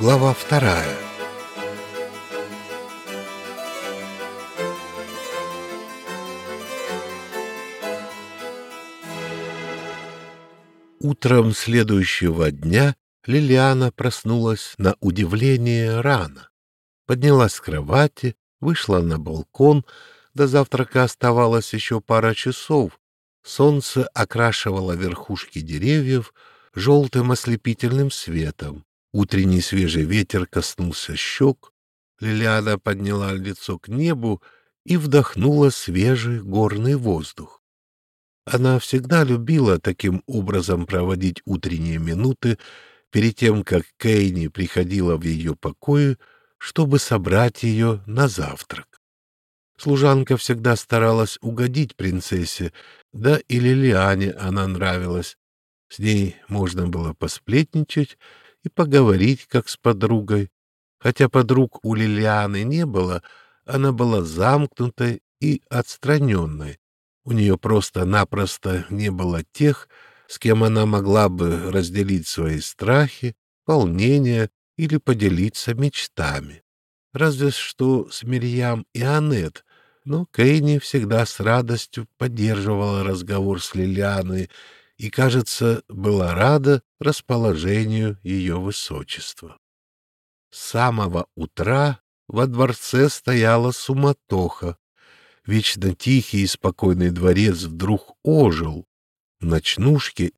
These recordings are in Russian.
Глава вторая. Утром следующего дня Лилиана проснулась на удивление рано. Поднялась с кровати, вышла на балкон, до завтрака оставалось еще пара часов. Солнце окрашивало верхушки деревьев желтым ослепительным светом. Утренний свежий ветер коснулся щек. Лилиана подняла лицо к небу и вдохнула свежий горный воздух. Она всегда любила таким образом проводить утренние минуты перед тем, как Кейни приходила в ее покои, чтобы собрать ее на завтрак. Служанка всегда старалась угодить принцессе, да и Лилиане она нравилась. С ней можно было посплетничать и поговорить, как с подругой. Хотя подруг у Лилианы не было, она была замкнутой и отстраненной. У нее просто-напросто не было тех, с кем она могла бы разделить свои страхи, волнения или поделиться мечтами. Разве что с Мирьям и Анет, но Кейни всегда с радостью поддерживала разговор с Лилианой и, кажется, была рада расположению ее высочества. С самого утра во дворце стояла суматоха. Вечно тихий и спокойный дворец вдруг ожил. В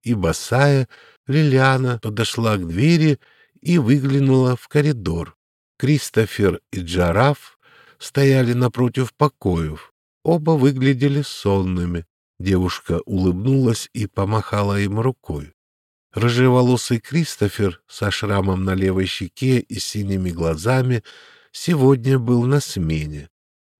и босая Лилиана подошла к двери и выглянула в коридор. Кристофер и Джараф стояли напротив покоев. Оба выглядели сонными. Девушка улыбнулась и помахала им рукой. Рыжеволосый Кристофер со шрамом на левой щеке и синими глазами сегодня был на смене.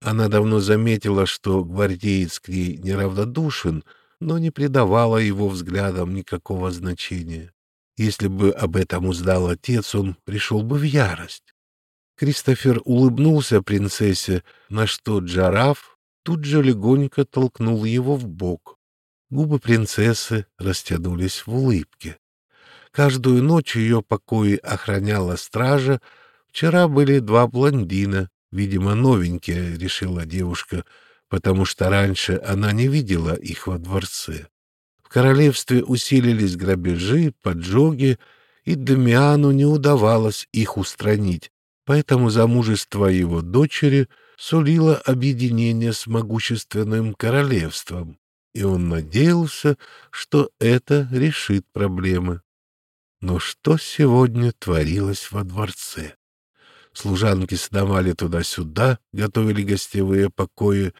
Она давно заметила, что гвардеец к ней неравнодушен, но не придавала его взглядам никакого значения. Если бы об этом узнал отец, он пришел бы в ярость. Кристофер улыбнулся принцессе, на что Джараф тут же легонько толкнул его в бок. Губы принцессы растянулись в улыбке. Каждую ночь ее покои охраняла стража. Вчера были два блондина, видимо, новенькие, решила девушка, потому что раньше она не видела их во дворце. В королевстве усилились грабежи, поджоги, и Дамиану не удавалось их устранить, поэтому замужество его дочери — сулило объединение с могущественным королевством, и он надеялся, что это решит проблемы. Но что сегодня творилось во дворце? Служанки сновали туда-сюда, готовили гостевые покои,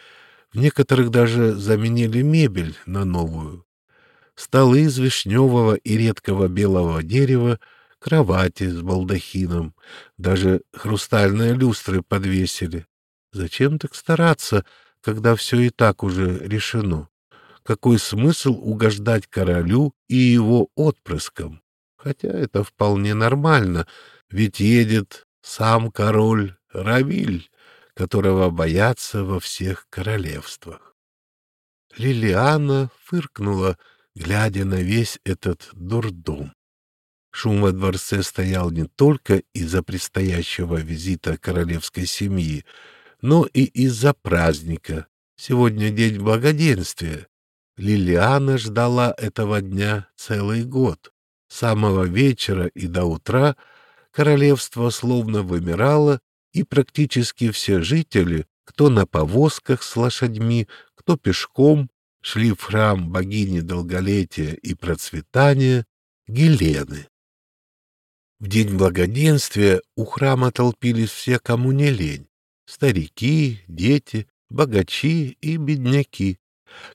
в некоторых даже заменили мебель на новую. Столы из вишневого и редкого белого дерева, кровати с балдахином, даже хрустальные люстры подвесили. Зачем так стараться, когда все и так уже решено? Какой смысл угождать королю и его отпрыскам? Хотя это вполне нормально, ведь едет сам король Равиль, которого боятся во всех королевствах. Лилиана фыркнула, глядя на весь этот дурдом. Шум во дворце стоял не только из-за предстоящего визита королевской семьи, но и из-за праздника. Сегодня день благоденствия. Лилиана ждала этого дня целый год. С самого вечера и до утра королевство словно вымирало, и практически все жители, кто на повозках с лошадьми, кто пешком, шли в храм богини долголетия и процветания Гелены. В день благоденствия у храма толпились все, кому не лень старики, дети, богачи и бедняки.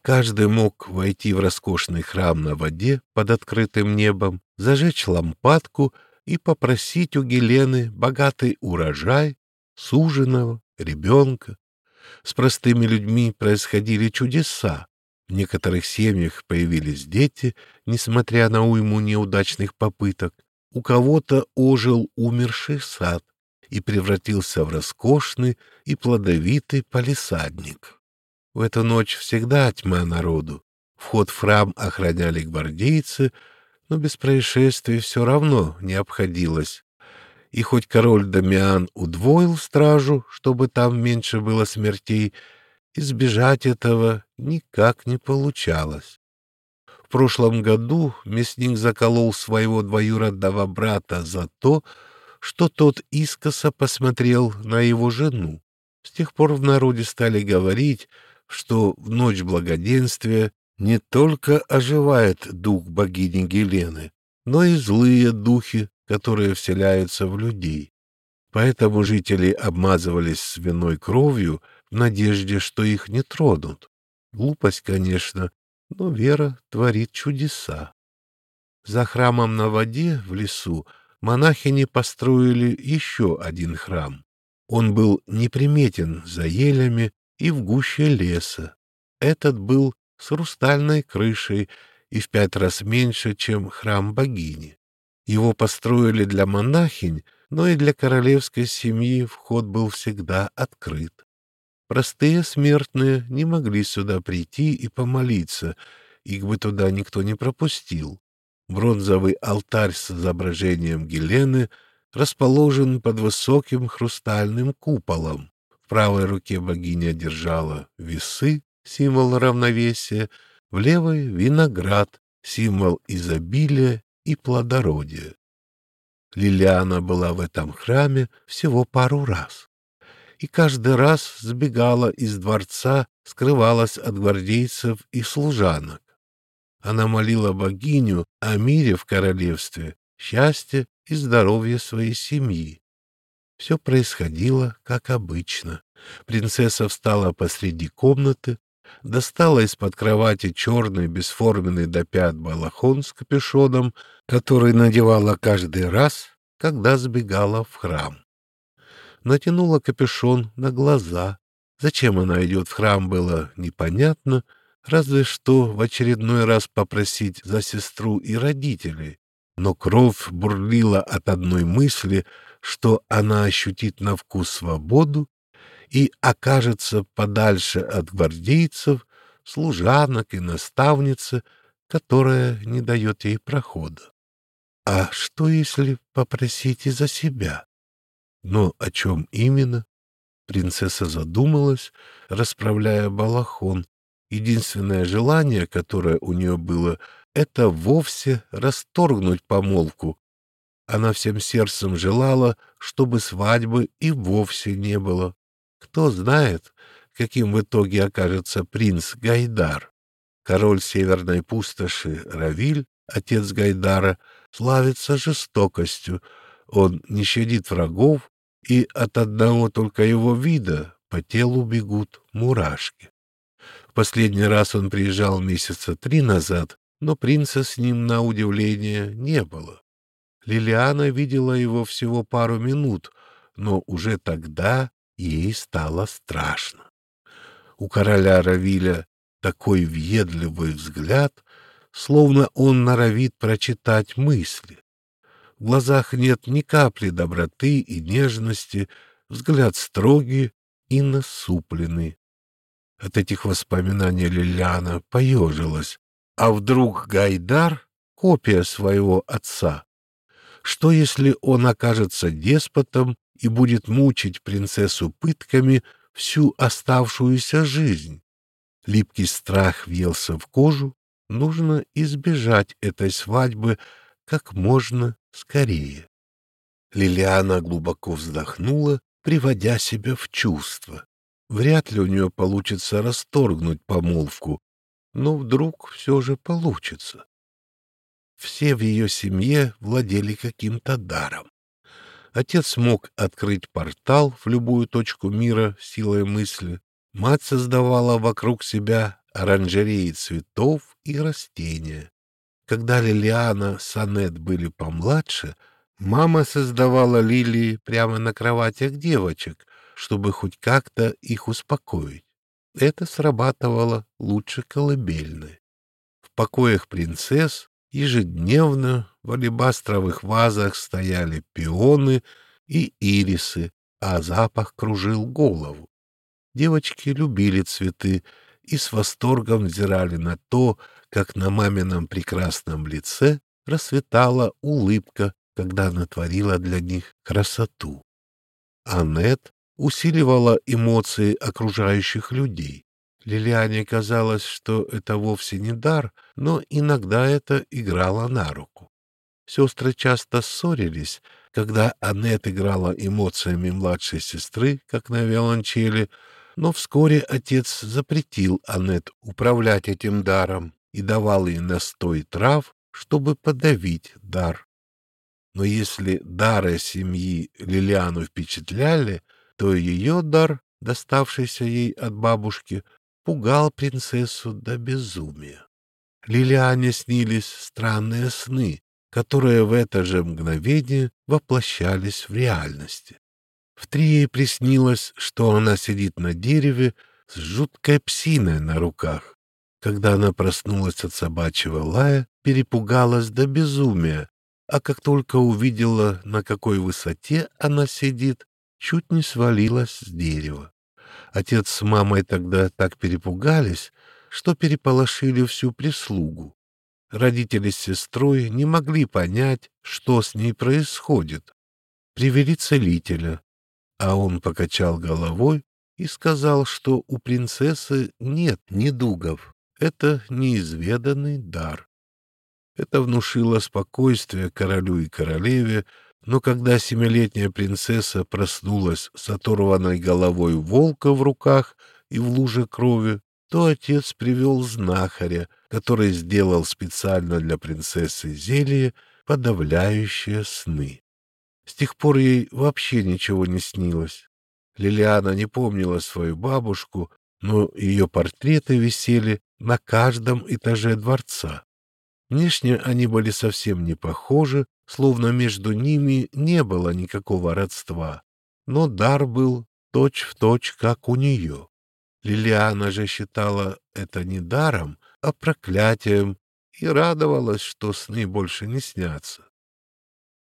Каждый мог войти в роскошный храм на воде под открытым небом, зажечь лампадку и попросить у Гелены богатый урожай, суженого, ребенка. С простыми людьми происходили чудеса. В некоторых семьях появились дети, несмотря на уйму неудачных попыток. У кого-то ожил умерший сад, и превратился в роскошный и плодовитый палисадник. В эту ночь всегда тьма народу. Вход в храм охраняли гвардейцы, но без происшествий все равно не обходилось. И хоть король Дамиан удвоил стражу, чтобы там меньше было смертей, избежать этого никак не получалось. В прошлом году мясник заколол своего двоюродного брата за то, что тот искоса посмотрел на его жену. С тех пор в народе стали говорить, что в ночь благоденствия не только оживает дух богини Гелены, но и злые духи, которые вселяются в людей. Поэтому жители обмазывались свиной кровью в надежде, что их не тронут. Глупость, конечно, но вера творит чудеса. За храмом на воде в лесу монахини построили еще один храм. Он был неприметен за елями и в гуще леса. Этот был с хрустальной крышей и в пять раз меньше, чем храм богини. Его построили для монахинь, но и для королевской семьи вход был всегда открыт. Простые смертные не могли сюда прийти и помолиться, их бы туда никто не пропустил. Бронзовый алтарь с изображением Гелены расположен под высоким хрустальным куполом. В правой руке богиня держала весы, символ равновесия, в левой — виноград, символ изобилия и плодородия. Лилиана была в этом храме всего пару раз. И каждый раз сбегала из дворца, скрывалась от гвардейцев и служанок. Она молила богиню о мире в королевстве, счастье и здоровье своей семьи. Все происходило, как обычно. Принцесса встала посреди комнаты, достала из-под кровати черный бесформенный до пят балахон с капюшоном, который надевала каждый раз, когда сбегала в храм. Натянула капюшон на глаза. Зачем она идет в храм, было непонятно, разве что в очередной раз попросить за сестру и родителей. Но кровь бурлила от одной мысли, что она ощутит на вкус свободу и окажется подальше от гвардейцев, служанок и наставницы, которая не дает ей прохода. А что, если попросить и за себя? Но о чем именно? Принцесса задумалась, расправляя балахон. Единственное желание, которое у нее было, это вовсе расторгнуть помолвку. Она всем сердцем желала, чтобы свадьбы и вовсе не было. Кто знает, каким в итоге окажется принц Гайдар. Король северной пустоши Равиль, отец Гайдара, славится жестокостью. Он не щадит врагов, и от одного только его вида по телу бегут мурашки. Последний раз он приезжал месяца три назад, но принца с ним, на удивление, не было. Лилиана видела его всего пару минут, но уже тогда ей стало страшно. У короля Равиля такой въедливый взгляд, словно он норовит прочитать мысли. В глазах нет ни капли доброты и нежности, взгляд строгий и насупленный. От этих воспоминаний Лилиана поежилась. А вдруг Гайдар — копия своего отца? Что, если он окажется деспотом и будет мучить принцессу пытками всю оставшуюся жизнь? Липкий страх въелся в кожу. Нужно избежать этой свадьбы как можно скорее. Лилиана глубоко вздохнула, приводя себя в чувство. Вряд ли у нее получится расторгнуть помолвку, но вдруг все же получится. Все в ее семье владели каким-то даром. Отец мог открыть портал в любую точку мира силой мысли. Мать создавала вокруг себя оранжереи цветов и растения. Когда Лилиана с Анет были помладше, мама создавала лилии прямо на кроватях девочек, чтобы хоть как-то их успокоить. Это срабатывало лучше колыбельной. В покоях принцесс ежедневно в алебастровых вазах стояли пионы и ирисы, а запах кружил голову. Девочки любили цветы и с восторгом взирали на то, как на мамином прекрасном лице расцветала улыбка, когда она творила для них красоту. Аннет усиливала эмоции окружающих людей. Лилиане казалось, что это вовсе не дар, но иногда это играло на руку. Сестры часто ссорились, когда Аннет играла эмоциями младшей сестры, как на виолончели, но вскоре отец запретил Аннет управлять этим даром и давал ей настой трав, чтобы подавить дар. Но если дары семьи Лилиану впечатляли, то ее дар, доставшийся ей от бабушки, пугал принцессу до безумия. Лилиане снились странные сны, которые в это же мгновение воплощались в реальности. В Трие приснилось, что она сидит на дереве с жуткой псиной на руках. Когда она проснулась от собачьего лая, перепугалась до безумия, а как только увидела, на какой высоте она сидит, чуть не свалилась с дерева. Отец с мамой тогда так перепугались, что переполошили всю прислугу. Родители с сестрой не могли понять, что с ней происходит. Привели целителя, а он покачал головой и сказал, что у принцессы нет недугов. Это неизведанный дар. Это внушило спокойствие королю и королеве, но когда семилетняя принцесса проснулась с оторванной головой волка в руках и в луже крови, то отец привел знахаря, который сделал специально для принцессы зелье, подавляющее сны. С тех пор ей вообще ничего не снилось. Лилиана не помнила свою бабушку, но ее портреты висели на каждом этаже дворца. Внешне они были совсем не похожи, словно между ними не было никакого родства, но дар был точь-в-точь, точь, как у нее. Лилиана же считала это не даром, а проклятием и радовалась, что сны больше не снятся.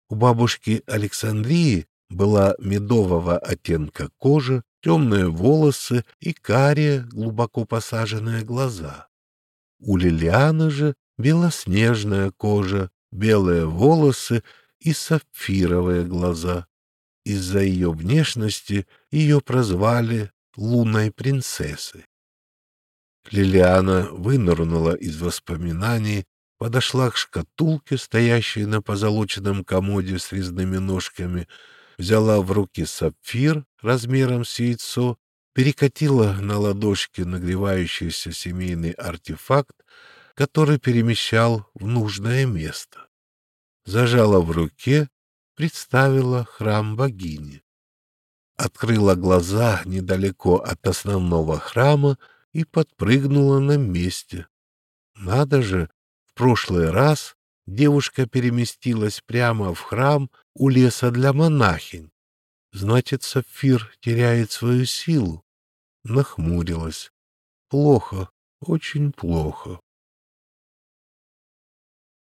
У бабушки Александрии была медового оттенка кожа, темные волосы и карие, глубоко посаженные глаза. У Лилианы же белоснежная кожа, белые волосы и сапфировые глаза. Из-за ее внешности ее прозвали лунной принцессой. Лилиана вынырнула из воспоминаний, подошла к шкатулке, стоящей на позолоченном комоде с резными ножками, взяла в руки сапфир размером с яйцо, перекатила на ладошке нагревающийся семейный артефакт, который перемещал в нужное место. Зажала в руке, представила храм богини. Открыла глаза недалеко от основного храма и подпрыгнула на месте. Надо же, в прошлый раз девушка переместилась прямо в храм у леса для монахинь. Значит, сапфир теряет свою силу. Нахмурилась. Плохо, очень плохо.